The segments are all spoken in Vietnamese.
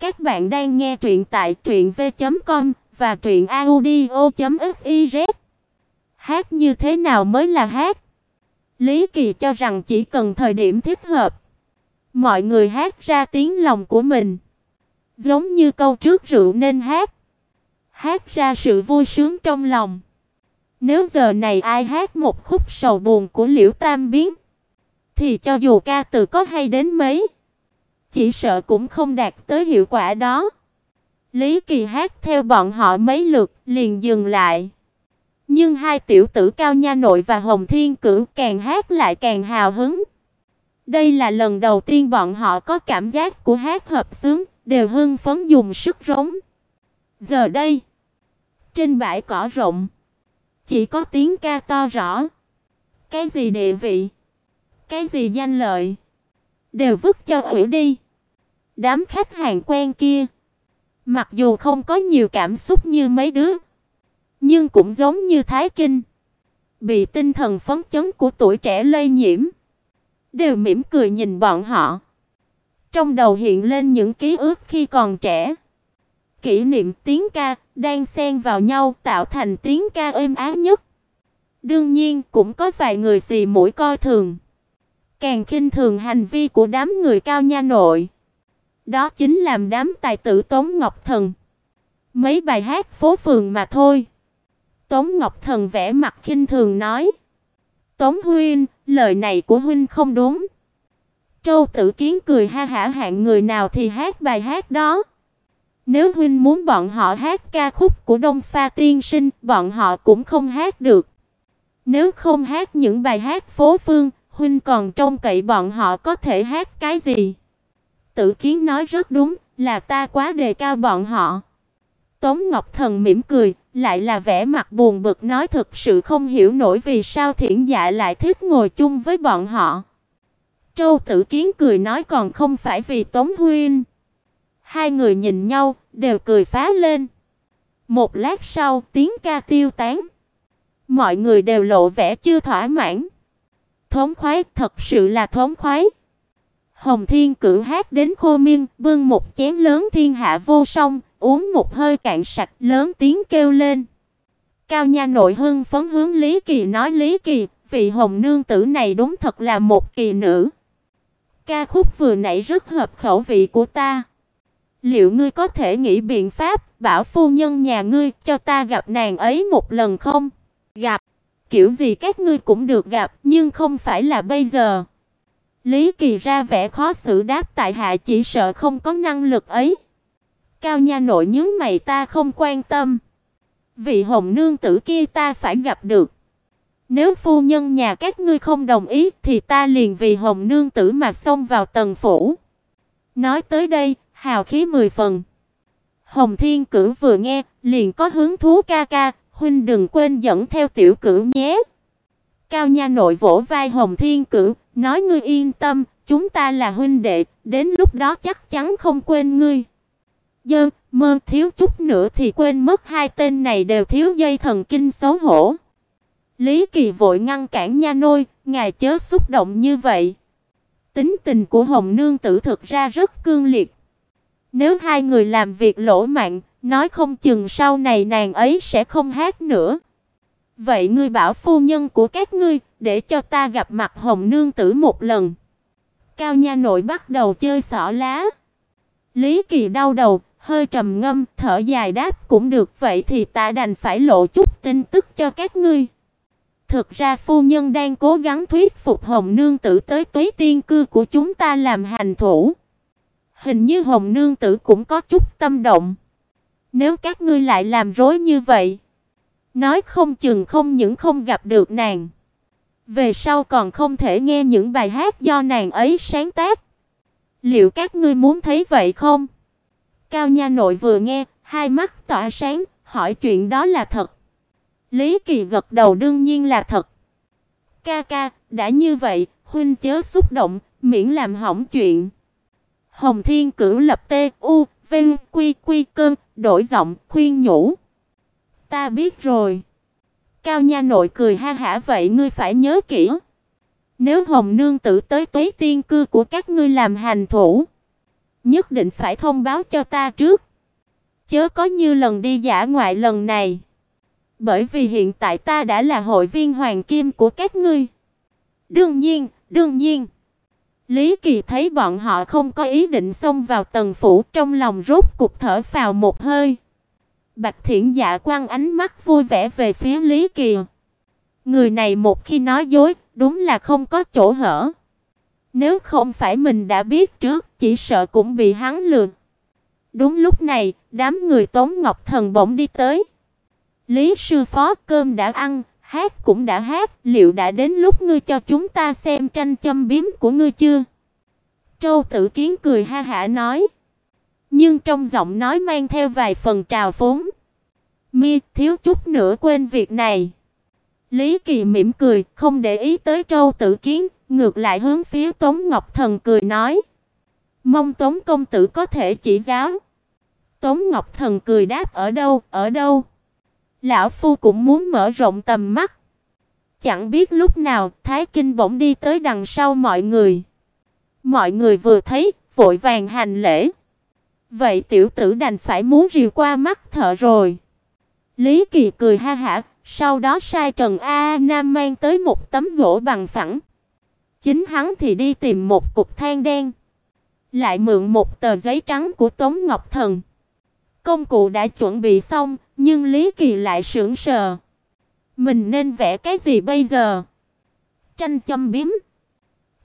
Các bạn đang nghe truyện tại truyệnv.com và truyệnaudio.fiz. Hát như thế nào mới là hát? Lý Kỳ cho rằng chỉ cần thời điểm thích hợp, mọi người hát ra tiếng lòng của mình. Giống như câu trước rượu nên hát, hát ra sự vui sướng trong lòng. Nếu giờ này ai hát một khúc sầu buồn của Liễu Tam Biến, thì cho dù ca từ có hay đến mấy, chỉ sợ cũng không đạt tới hiệu quả đó. Lý Kỳ hát theo bọn họ mấy lượt, liền dừng lại. Nhưng hai tiểu tử Cao Nha Nội và Hồng Thiên Cửu càng hát lại càng hào hứng. Đây là lần đầu tiên bọn họ có cảm giác của hát hợp xướng, đều hưng phấn dùng sức rống. Giờ đây, trên bãi cỏ rộng, chỉ có tiếng ca to rõ. Cái gì địa vị, cái gì danh lợi, đều vứt cho ủy đi. Đám khách hàng quen kia, mặc dù không có nhiều cảm xúc như mấy đứa, nhưng cũng giống như Thái Kinh, bị tinh thần phấn chấn của tuổi trẻ lây nhiễm, đều mỉm cười nhìn bọn họ. Trong đầu hiện lên những ký ức khi còn trẻ. Kỷ niệm tiếng ca đang xen vào nhau tạo thành tiếng ca êm ái nhất. Đương nhiên cũng có vài người xì mũi coi thường, càng khinh thường hành vi của đám người cao nha nội. Đó chính làm đám tài tử Tống Ngọc Thần. Mấy bài hát phố phường mà thôi. Tống Ngọc Thần vẽ mặt khinh thường nói: "Tống huynh, lời này của huynh không đúng." Châu Tử Kiến cười ha hả hạng người nào thì hát bài hát đó. Nếu huynh muốn bọn họ hát ca khúc của Đông Pha tiên sinh, bọn họ cũng không hát được. Nếu không hát những bài hát phố phương, huynh còn trông cậy bọn họ có thể hát cái gì? Tử Kiến nói rất đúng, là ta quá đề cao bọn họ. Tống Ngọc Thần mỉm cười, lại là vẻ mặt buồn bực nói thực sự không hiểu nổi vì sao Thiển Dạ lại thích ngồi chung với bọn họ. Châu Tử Kiến cười nói còn không phải vì Tống Huynh. Hai người nhìn nhau, đều cười phá lên. Một lát sau, tiếng ca tiêu tán. Mọi người đều lộ vẻ chưa thỏa mãn. Thống khoái, thật sự là thống khoái. Hồng Thiên Cửu hát đến khô miên, bưng một chén lớn thiên hạ vô song, uống một hơi cạn sạch, lớn tiếng kêu lên. Cao Nha nội hưng phấn hướng Lý Kỳ nói Lý Kỳ, vị hồng nương tử này đúng thật là một kỳ nữ. Ca khúc vừa nãy rất hợp khẩu vị của ta. Liệu ngươi có thể nghĩ biện pháp bảo phu nhân nhà ngươi cho ta gặp nàng ấy một lần không? Gặp, kiểu gì các ngươi cũng được gặp, nhưng không phải là bây giờ. Lý Kỳ ra vẻ khó xử đáp tại hạ chỉ sợ không có năng lực ấy. Cao nha nội nhướng mày ta không quan tâm. Vị hồng nương tử kia ta phải gặp được. Nếu phu nhân nhà các ngươi không đồng ý thì ta liền vì hồng nương tử mà xông vào tầng phủ. Nói tới đây, hào khí mười phần. Hồng Thiên Cử vừa nghe, liền có hứng thú ca ca, huynh đừng quên dẫn theo tiểu cửu nhé. Cao nha nội vỗ vai Hồng Thiên Cửu, nói ngươi yên tâm, chúng ta là huynh đệ, đến lúc đó chắc chắn không quên ngươi. Dơ, mơ thiếu chút nữa thì quên mất hai tên này đều thiếu dây thần kinh xấu hổ. Lý Kỳ vội ngăn cản nha nôi, ngài chớ xúc động như vậy. Tính tình của Hồng nương tử thực ra rất cương liệt. Nếu hai người làm việc lỗ mạng, nói không chừng sau này nàng ấy sẽ không hát nữa. Vậy ngươi bảo phu nhân của các ngươi để cho ta gặp mặt Hồng nương tử một lần. Cao nha nội bắt đầu chơi xỏ lá. Lý Kỳ đau đầu, hơi trầm ngâm, thở dài đáp cũng được, vậy thì ta đành phải lộ chút tin tức cho các ngươi. Thực ra phu nhân đang cố gắng thuyết phục Hồng nương tử tới Tây Tiên cư của chúng ta làm hành thủ. Hình như Hồng nương tử cũng có chút tâm động. Nếu các ngươi lại làm rối như vậy, nói không chừng không những không gặp được nàng, về sau còn không thể nghe những bài hát do nàng ấy sáng tác. Liệu các ngươi muốn thấy vậy không? Cao nha nội vừa nghe, hai mắt tỏa sáng, hỏi chuyện đó là thật. Lý Kỳ gật đầu đương nhiên là thật. Ca ca, đã như vậy, huynh chớ xúc động, miễn làm hỏng chuyện. Hồng Thiên Cửu lập tê u, vinh quy quy cơn, đổi giọng khuyên nhủ. Ta biết rồi. Cao nha nội cười ha hả vậy ngươi phải nhớ kỹ. Nếu Hồng nương tử tới Tuế Tiên cư của các ngươi làm hành thủ, nhất định phải thông báo cho ta trước. Chớ có như lần đi giả ngoại lần này. Bởi vì hiện tại ta đã là hội viên hoàng kim của các ngươi. Đương nhiên, đương nhiên. Lý Kỳ thấy bọn họ không có ý định xông vào tầng phủ, trong lòng rốt cục thở phào một hơi. Bạch Thiển Dạ quăng ánh mắt vui vẻ về phía Lý Kỳ. Người này một khi nói dối, đúng là không có chỗ hở. Nếu không phải mình đã biết trước, chỉ sợ cũng bị hắn lừa. Đúng lúc này, đám người Tống Ngọc Thần bỗng đi tới. Lý sư phó cơm đã ăn, hát cũng đã hát, liệu đã đến lúc ngươi cho chúng ta xem tranh châm biếm của ngươi chưa? Trâu Tử Kiến cười ha hả nói, nhưng trong giọng nói mang theo vài phần trào phúng. Mi thiếu chút nữa quên việc này. Lý Kỳ mỉm cười, không để ý tới Trâu Tử Kiến, ngược lại hướng phía Tống Ngọc Thần cười nói: "Mong Tống công tử có thể chỉ giáo." Tống Ngọc Thần cười đáp: "Ở đâu? Ở đâu?" Lão phu cũng muốn mở rộng tầm mắt. Chẳng biết lúc nào, Thái Kinh bỗng đi tới đằng sau mọi người. Mọi người vừa thấy, vội vàng hành lễ. Vậy tiểu tử đành phải muốn rìu qua mắt thợ rồi. Lý Kỳ cười ha hả, sau đó sai Trần A Nam mang tới một tấm gỗ bằng phẳng. Chính hắn thì đi tìm một cục than đen, lại mượn một tờ giấy trắng của Tống Ngọc Thần. Công cụ đã chuẩn bị xong, nhưng Lý Kỳ lại sững sờ. Mình nên vẽ cái gì bây giờ? Tranh châm biếm.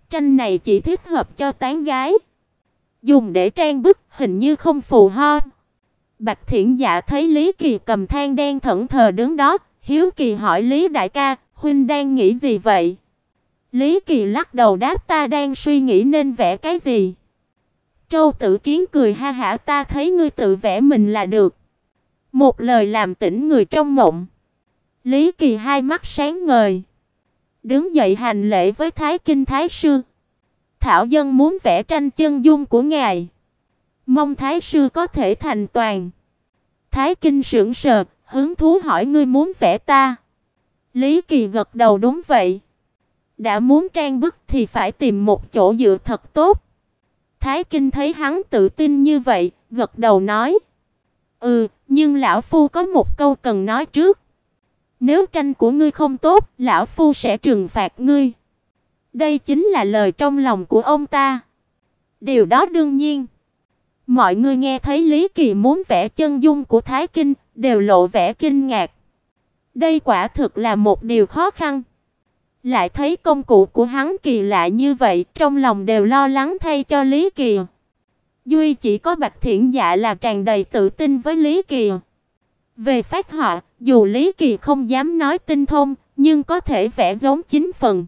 Tranh này chỉ thích hợp cho tán gái. Dùng để trang bức hình như không phù ho. Bạch Thiện Dạ thấy Lý Kỳ cầm than đen thẫn thờ đứng đó, hiếu kỳ hỏi Lý đại ca, huynh đang nghĩ gì vậy? Lý Kỳ lắc đầu đáp ta đang suy nghĩ nên vẽ cái gì. Trâu Tử Kiến cười ha hả ta thấy ngươi tự vẽ mình là được. Một lời làm tỉnh người trong mộng. Lý Kỳ hai mắt sáng ngời, đứng dậy hành lễ với Thái Kinh Thái sư. Thảo dân muốn vẽ tranh chân dung của ngài, mong Thái sư có thể thành toàn. Thái Kinh sững sờ, hứng thú hỏi ngươi muốn vẽ ta? Lý Kỳ gật đầu đúng vậy. Đã muốn trang bức thì phải tìm một chỗ dựa thật tốt. Thái Kinh thấy hắn tự tin như vậy, gật đầu nói: "Ừ, nhưng lão phu có một câu cần nói trước. Nếu tranh của ngươi không tốt, lão phu sẽ trừng phạt ngươi." Đây chính là lời trong lòng của ông ta. Điều đó đương nhiên. Mọi người nghe thấy Lý Kỳ muốn vẽ chân dung của Thái Kinh, đều lộ vẻ kinh ngạc. Đây quả thực là một điều khó khăn. Lại thấy công cụ của hắn kỳ lạ như vậy, trong lòng đều lo lắng thay cho Lý Kỳ. Duy chỉ có Bạch Thiển Dạ là tràn đầy tự tin với Lý Kỳ. Về phát họa, dù Lý Kỳ không dám nói tinh thông, nhưng có thể vẽ giống chính phần.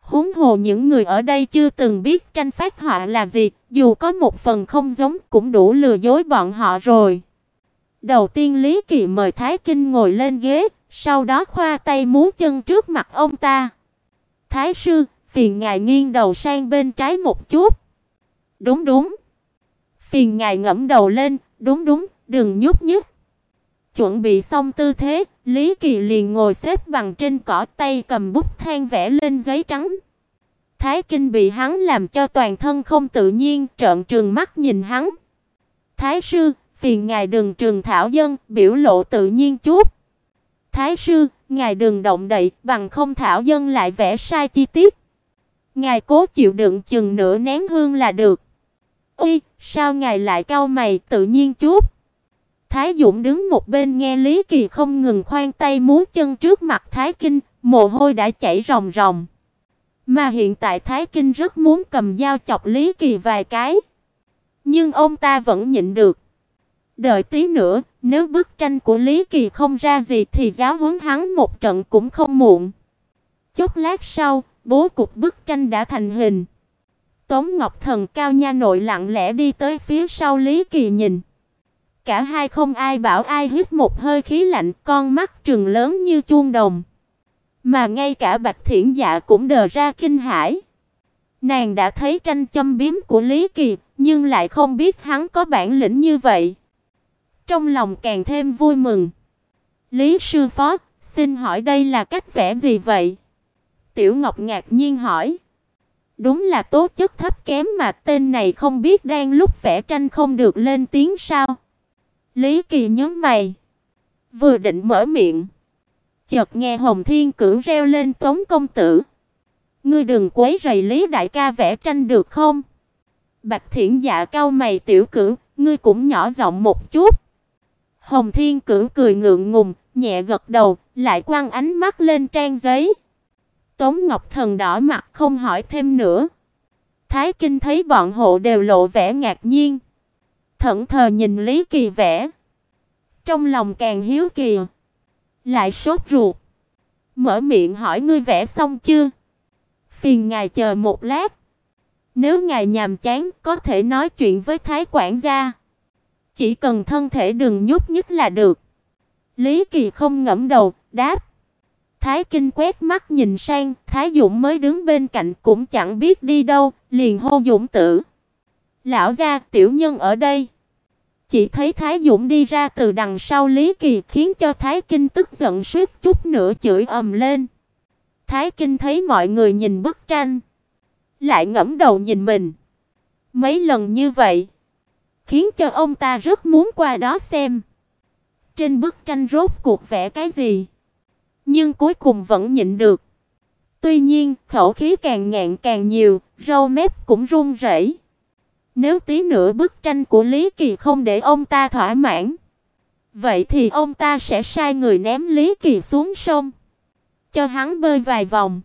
Huống hồ những người ở đây chưa từng biết tranh phát họa là gì, dù có một phần không giống cũng đủ lừa dối bọn họ rồi. Đầu tiên Lý Kỳ mời Thái Kinh ngồi lên ghế, sau đó khoa tay múa chân trước mặt ông ta. Thái sư, phiền ngài nghiêng đầu sang bên trái một chút. Đúng đúng. Phiền ngài ngẫm đầu lên, đúng đúng, đừng nhúc nhích. Chuẩn bị xong tư thế, Lý Kỳ liền ngồi xếp bằng trên cỏ tay cầm bút than vẽ lên giấy trắng. Thái Kinh bị hắn làm cho toàn thân không tự nhiên, trợn trừng mắt nhìn hắn. Thái sư, phiền ngài đừng trừng thảo dân, biểu lộ tự nhiên chút. Thái sư, ngài đừng động đậy, bằng không thảo dân lại vẽ sai chi tiết. Ngài cố chịu đựng chừng nửa nén hương là được. Uy, sao ngài lại cau mày, tự nhiên chút. Thái Dũng đứng một bên nghe Lý Kỳ không ngừng khoan tay múa chân trước mặt Thái Kinh, mồ hôi đã chảy ròng ròng. Mà hiện tại Thái Kinh rất muốn cầm dao chọc Lý Kỳ vài cái, nhưng ông ta vẫn nhịn được. Đợi tí nữa, nếu bức tranh của Lý Kỳ không ra gì thì giáo huấn hắn một trận cũng không muộn. Chốc lát sau, bố cục bức tranh đã thành hình. Tống Ngọc Thần cao nha nội lặng lẽ đi tới phía sau Lý Kỳ nhìn. Cả hai không ai bảo ai hít một hơi khí lạnh, con mắt trừng lớn như chuông đồng. Mà ngay cả Bạch Thiển Dạ cũng đờ ra kinh hãi. Nàng đã thấy tranh châm biếm của Lý Kỳ, nhưng lại không biết hắn có bản lĩnh như vậy. Trong lòng càng thêm vui mừng. Lý sư phó, xin hỏi đây là cách vẽ gì vậy? Tiểu Ngọc ngạc nhiên hỏi. Đúng là tố chất thấp kém mà tên này không biết đang lúc vẽ tranh không được lên tiếng sao? Lý Kỳ nhớ mày, vừa định mở miệng, chợt nghe Hồng Thiên Cửu reo lên Tống công tử. Ngươi đừng quấy rầy Lý đại ca vẽ tranh được không? Bạch Thiển Dạ cau mày tiểu cửu, ngươi cũng nhỏ giọng một chút. Hồng Thiên Cửu cười ngượng ngùng, nhẹ gật đầu, lại quăng ánh mắt lên trang giấy. Tống Ngọc Thần đỏ mặt không hỏi thêm nữa. Thái Kinh thấy bọn hộ đều lộ vẻ ngạc nhiên. Thẫn thờ nhìn Lý Kỳ vẽ. Trong lòng càng hiếu kỳ. Lại sốt ruột. Mở miệng hỏi ngươi vẽ xong chưa? Phiền ngài chờ một lát. Nếu ngài nhàm chán, có thể nói chuyện với thái quản gia. Chỉ cần thân thể đừng nhúc nhích là được. Lý Kỳ không ngẫm đầu, đáp. Thái Kinh quét mắt nhìn sang, Thái Dũng mới đứng bên cạnh cũng chẳng biết đi đâu, liền hô Dũng tử. Lão gia, tiểu nhân ở đây. Chỉ thấy Thái Dũng đi ra từ đằng sau Lý Kỳ, khiến cho Thái Kinh tức giận suýt chút nữa chửi ầm lên. Thái Kinh thấy mọi người nhìn bức tranh, lại ngẫm đầu nhìn mình. Mấy lần như vậy, khiến cho ông ta rất muốn qua đó xem. Trên bức tranh rốt cuộc vẽ cái gì? Nhưng cuối cùng vẫn nhịn được. Tuy nhiên, khẩu khí càng ngạn càng nhiều, râu mép cũng run rẩy. Nếu tí nữa bức tranh của Lý Kỳ không để ông ta thỏa mãn, vậy thì ông ta sẽ sai người ném Lý Kỳ xuống sông, cho hắn bơi vài vòng.